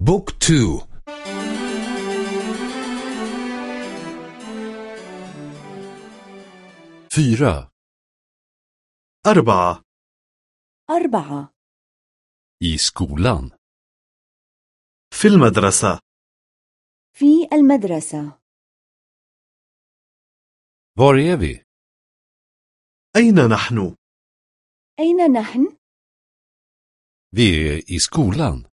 بوك تو fyra أربعة أربعة i skolan, في المدرسة في المدرسة var är vi? أين نحن؟ أين نحن؟ Vi är i skolan.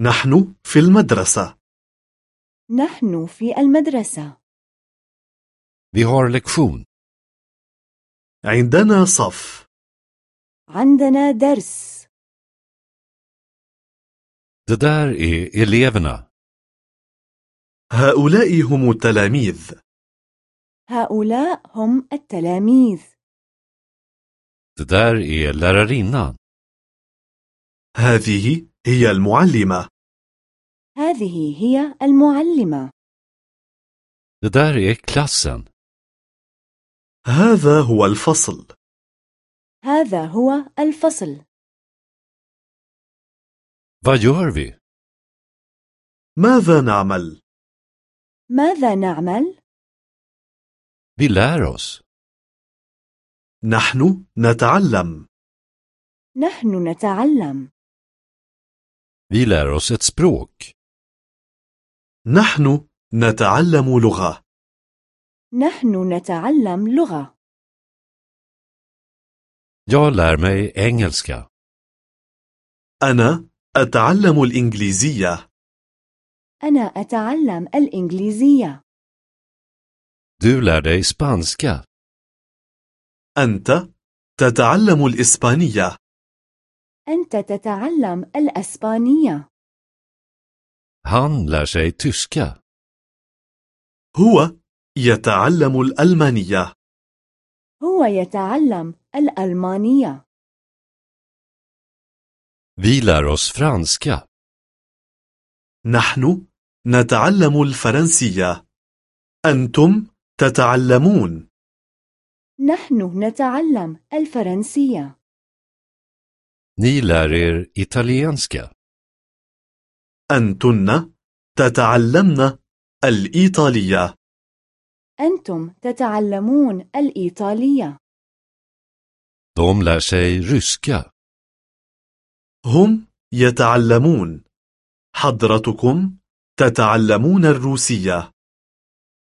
نحن في المدرسة نحن في المدرسة Vi har lektion. عندنا صف عندنا درس Det där är eleverna. هؤلاء هم التلاميذ هؤلاء هم التلاميذ Det där är lärarinnan. هذه هي المعلمة هذه هي المعلمة Det där är klassen. هذا هو الفصل هذا هو الفصل Vad gör vi? ماذا نعمل؟ ماذا نعمل؟ Vi lär oss. نحن نتعلم نحن نتعلم Vi lär oss ett språk. نحن نتعلم لغة نحن نتعلم لغة Jag lär mig engelska. أنا أتعلم الإنجليزية أنا أتعلم الإنجليزية Du lär dig spanska. أنت تتعلم الإسبانية أنت تتعلم الأسبانية. Han lär sig tyska. هو يتعلم الألمانية. هو يتعلم الألمانية. Vi lär oss franska. نحن نتعلم الفرنسية. أنتم تتعلمون. نحن نتعلم الفرنسية. Ni lär er italienska. أنتن تتعلمن الإيطالية. أنتم تتعلمون الإيطالية. De lär sig ryska. هم يتعلمون. حضرتكم تتعلمون الروسية.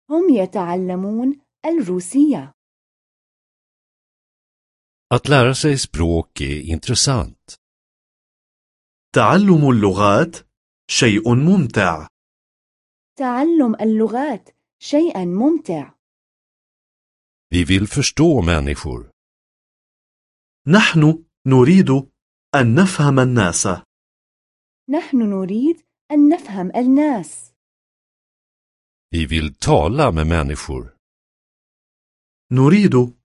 هم يتعلمون الروسية. Att lära sig språk är intressant. تعلم اللغات شيء ممتع تعلم اللغات شيئا ممتع Vi vill förstå människor. نحن نريد أن نفهم الناس نحن نريد أن نفهم الناس Vi vill tala med människor. نريد